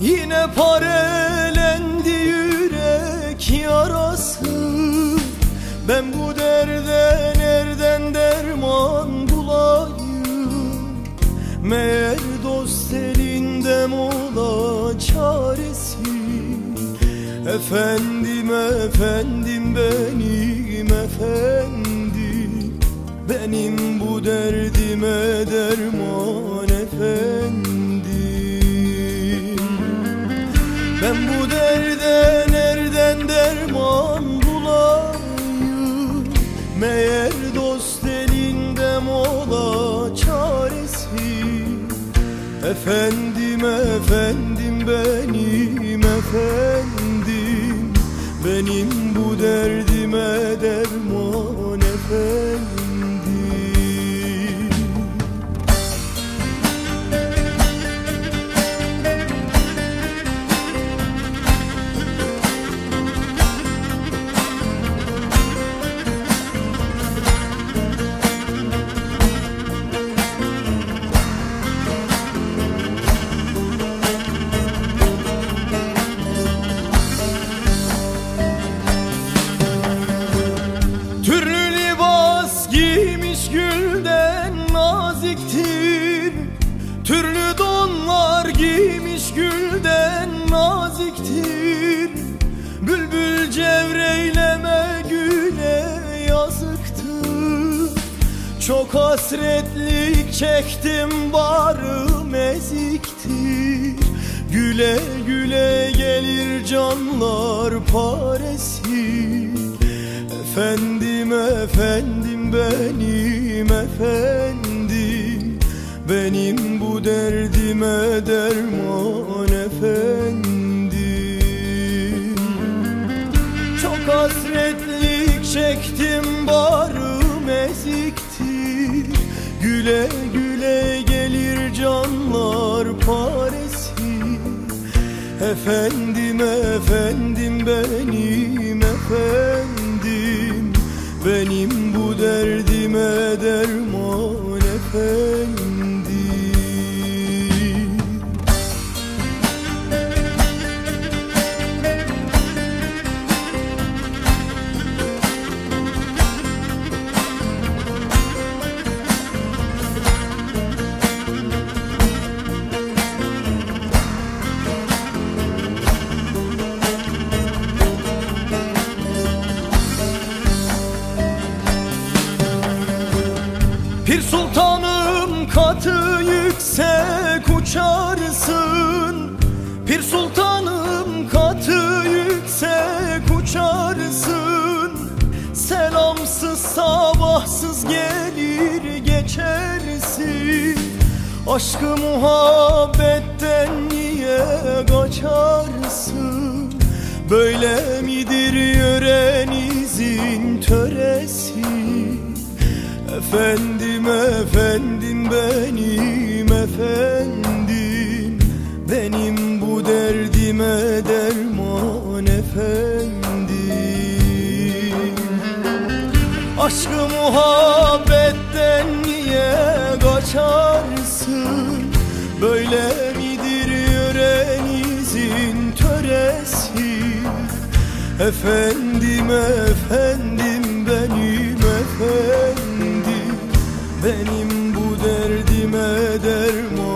Yine parelendi yürek yarası. Ben bu derde nereden derman bulayım? Meğer dost elinde mola çaresi. Efendim efendim benim efendim. Benim bu derdime derman Ben bu derde nereden derman bulayım? Meğer dost elinde mola çaresi. Efendim efendim benim efendim. Benim bu derdime naziktir Bülbül cevreyleme güle yazıktır. Çok hasretlik çektim barım eziktir. Güle güle gelir canlar paresi. Efendim efendim benim efendim. Benim bu derdime derman Güle güle gelir canlar paresi. Efendim efendim benim efendim. Benim bu derdime derman Pir sultanım katı yüksek uçarsın Pir sultanım katı yüksek uçarsın Selamsız sabahsız gelir geçersin. Aşkı muhabbetten niye kaçarsın? Böyle midir yörenizin töresi Efendim efendim benim efendim. Benim bu derdime derman efendim. Aşkı muhabbetten niye kaçarsın? Böyle midir yörenizin töresi? Efendim efendim benim efendim Benim bu derdime derman